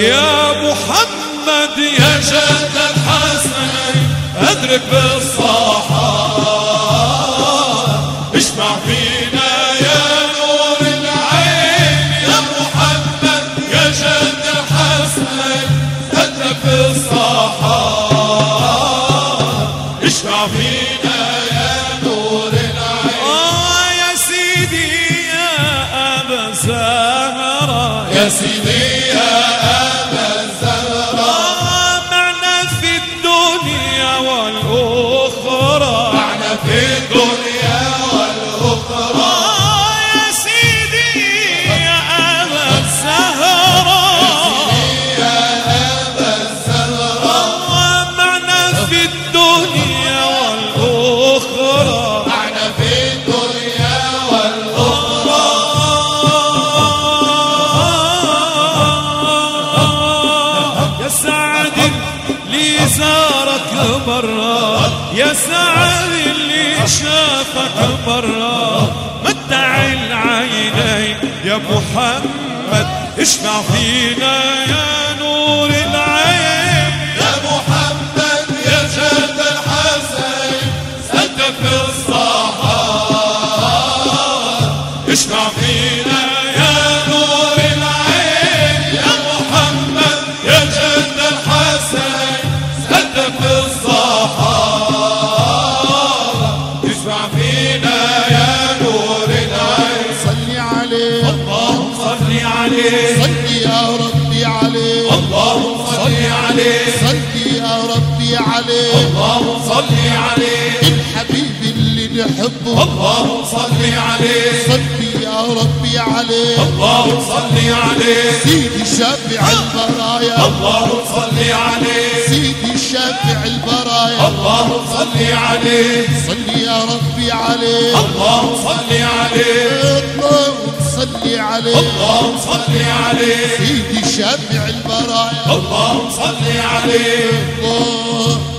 يا محمد يا جد الحسن أدرك بالصحاب اشفع فينا يا نور العين. يا محمد يا جد الحسن أدرك بالصحاب اشفع فينا يا نور العين. آه يا سيدي يا أبا زهرة. يا سيدي يا برا يا سعد اللي شافك برا متع العينين يا محمد اشفع فينا يا نور العين. يا محمد يا جد الحسن صدق الصحاب اشفع فينا يا نور فينا يا نور العين. صلي عليه. اللهم صل عليه. صلي يا ربي عليه. اللهم صل عليه. صلي يا ربي عليه. اللهم صل عليه. الحبيب اللي نحبه. اللهم صل عليه. صلي يا ربي عليه. اللهم صل عليه. سيدي شافع البرايا. اللهم صل عليه. شافع البرايا اللهم صل عليه. صلي يا ربي عليه. اللهم صل عليه. اللهم صلي عليه. اللهم صل عليه. سيدي شافع البرايا اللهم صل عليه. الله الله